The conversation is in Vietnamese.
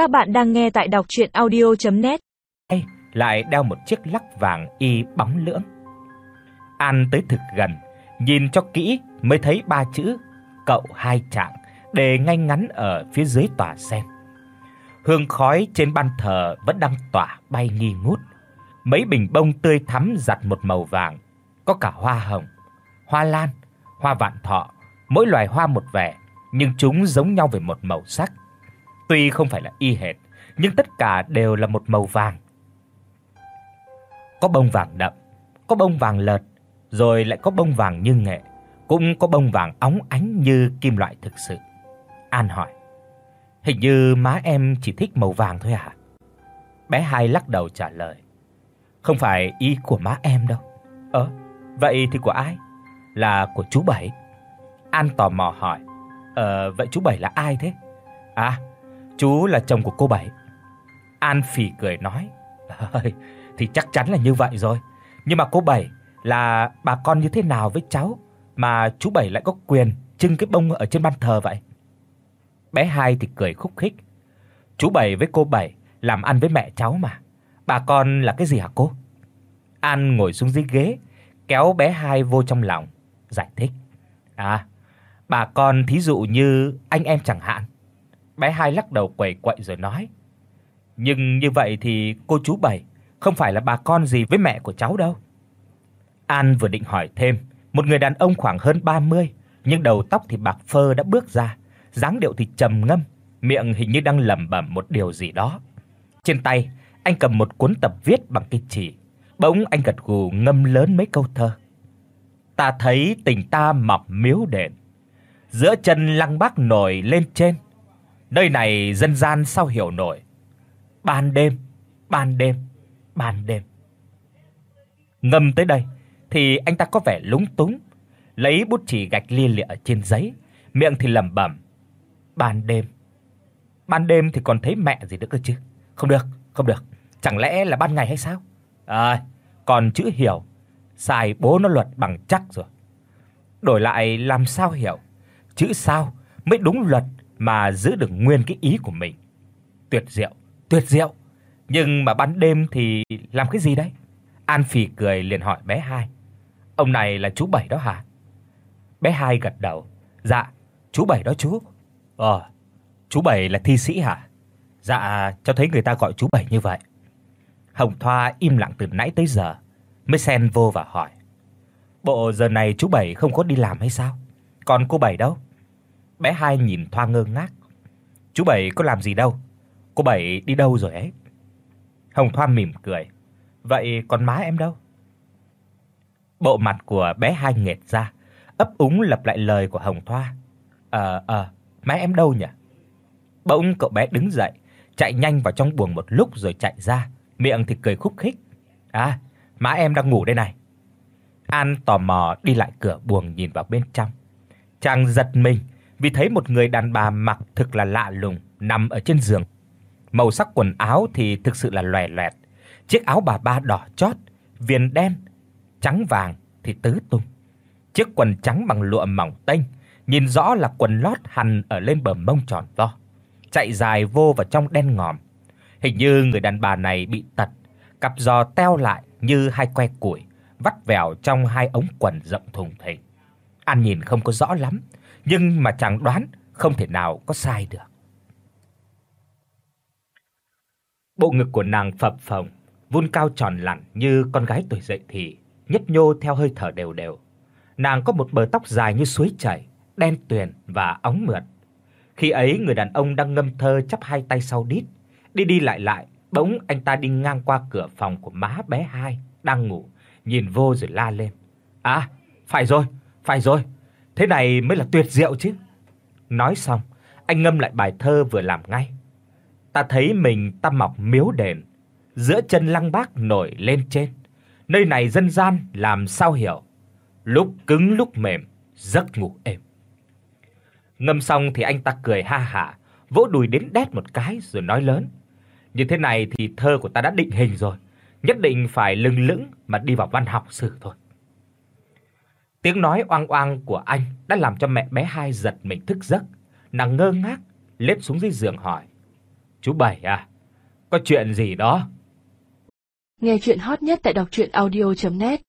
Các bạn đang nghe tại đọc audio net lại đeo một chiếc lắc vàng y bóng lưỡng. An tới thực gần, nhìn cho kỹ mới thấy ba chữ cậu hai trạng để ngay ngắn ở phía dưới tòa sen. Hương khói trên ban thờ vẫn đang tỏa bay nghi ngút. Mấy bình bông tươi thắm giặt một màu vàng, có cả hoa hồng, hoa lan, hoa vạn thọ, mỗi loài hoa một vẻ, nhưng chúng giống nhau về một màu sắc. Tuy không phải là y hệt, nhưng tất cả đều là một màu vàng. Có bông vàng đậm, có bông vàng lợt, rồi lại có bông vàng như nghệ, cũng có bông vàng óng ánh như kim loại thực sự. An hỏi: "Hình như má em chỉ thích màu vàng thôi à?" Bé Hai lắc đầu trả lời: "Không phải ý của má em đâu." "Ờ, vậy thì của ai?" "Là của chú Bảy." An tò mò hỏi: "Ờ vậy chú Bảy là ai thế?" "À, chú là chồng của cô Bảy." An phì cười nói: thì chắc chắn là như vậy rồi. Nhưng mà cô Bảy là bà con như thế nào với cháu mà chú Bảy lại có quyền trưng cái bông ở trên ban thờ vậy?" Bé Hai thì cười khúc khích. "Chú Bảy với cô Bảy làm ăn với mẹ cháu mà. Bà con là cái gì hả cô?" An ngồi xuống dưới ghế, kéo bé Hai vô trong lòng, giải thích. "À, bà con thí dụ như anh em chẳng hạn." Bé Hai lắc đầu quẩy quậy rồi nói: "Nhưng như vậy thì cô chú Bảy không phải là bà con gì với mẹ của cháu đâu." An vừa định hỏi thêm, một người đàn ông khoảng hơn 30, nhưng đầu tóc thì bạc phơ đã bước ra, dáng điệu thì trầm ngâm, miệng hình như đang lẩm bẩm một điều gì đó. Trên tay, anh cầm một cuốn tập viết bằng cây chỉ, bỗng anh gật gù ngâm lớn mấy câu thơ. Ta thấy tình ta mọc miếu đền, giữa chân lăng bác nổi lên trên. Nơi này dân gian sao hiểu nổi. Ban đêm, ban đêm, ban đêm. Ngâm tới đây thì anh ta có vẻ lúng túng, lấy bút chì gạch lia lịa ở trên giấy, miệng thì lẩm bẩm: "Ban đêm." Ban đêm thì còn thấy mẹ gì nữa cơ chứ? Không được, không được. Chẳng lẽ là ban ngày hay sao? À, còn chữ hiểu, sai bố nó luật bằng chắc rồi. Đổi lại làm sao hiểu? Chữ sao mới đúng luật mà giữ được nguyên cái ý của mình. Tuyệt diệu, tuyệt diệu. Nhưng mà ban đêm thì làm cái gì đấy? An phi cười liền hỏi bé Hai. Ông này là chú Bảy đó hả? Bé Hai gật đầu. Dạ, chú Bảy đó chú. Ờ, chú Bảy là thi sĩ hả? Dạ, cháu thấy người ta gọi chú Bảy như vậy. Hồng Thoa im lặng từ nãy tới giờ, mới xen vô và hỏi. Bộ giờ này chú Bảy không có đi làm hay sao? Còn cô Bảy đâu? Bé Hai nhìn Thoa ngơ ngác. Chú Bảy có làm gì đâu? Cô Bảy đi đâu rồi ấy? Hồng Thoa mỉm cười. Vậy còn má em đâu? Bộ mặt của bé Hai nghệt ra, ấp úng lặp lại lời của Hồng Thoa. Ờ ờ, má em đâu nhỉ? Bỗng cậu bé đứng dậy, chạy nhanh vào trong buồng một lúc rồi chạy ra, miệng thì cười khúc khích. "À, má em đang ngủ đây này." An tò mò đi lại cửa buồng nhìn vào bên trong. Chàng giật mình vì thấy một người đàn bà mặc thực là lạ lùng nằm ở trên giường. Màu sắc quần áo thì thực sự là loè loẹt. Chiếc áo bà ba đỏ chót, viền đen, trắng vàng thì tứ tung. Chiếc quần trắng bằng lụa mỏng tanh, nhìn rõ là quần lót hằn ở lên bờ mông tròn to, chạy dài vô vào trong đen ngòm. Hình như người đàn bà này bị tật, cặp giò teo lại như hai que củi, vắt vẻo trong hai ống quần rộng thùng thình. An nhìn không có rõ lắm, nhưng mà chàng đoán không thể nào có sai được. Bộ ngực của nàng phập phồng, vun cao tròn lặn như con gái tuổi dậy thì, nhấp nhô theo hơi thở đều đều. Nàng có một bờ tóc dài như suối chảy, đen tuyền và óng mượt. Khi ấy người đàn ông đang ngâm thơ chắp hai tay sau đít, đi đi lại lại, bỗng anh ta đi ngang qua cửa phòng của má bé Hai đang ngủ, nhìn vô rồi la lên. "À, phải rồi, phải rồi. Thế này mới là tuyệt diệu chứ." Nói xong, anh ngâm lại bài thơ vừa làm ngay. Ta thấy mình ta mọc miếu đền, giữa chân lăng bác nổi lên trên. Nơi này dân gian làm sao hiểu, lúc cứng lúc mềm, giấc ngủ êm. Ngâm xong thì anh ta cười ha hả, vỗ đùi đến đét một cái rồi nói lớn: "Như thế này thì thơ của ta đã định hình rồi, nhất định phải lừng lững mà đi vào văn học sử thôi." Tiếng nói oang oang của anh đã làm cho mẹ bé Hai giật mình thức giấc, nàng ngơ ngác lết xuống dưới giường hỏi: Chú Bảy à, có chuyện gì đó? Nghe chuyện hot nhất tại đọc audio net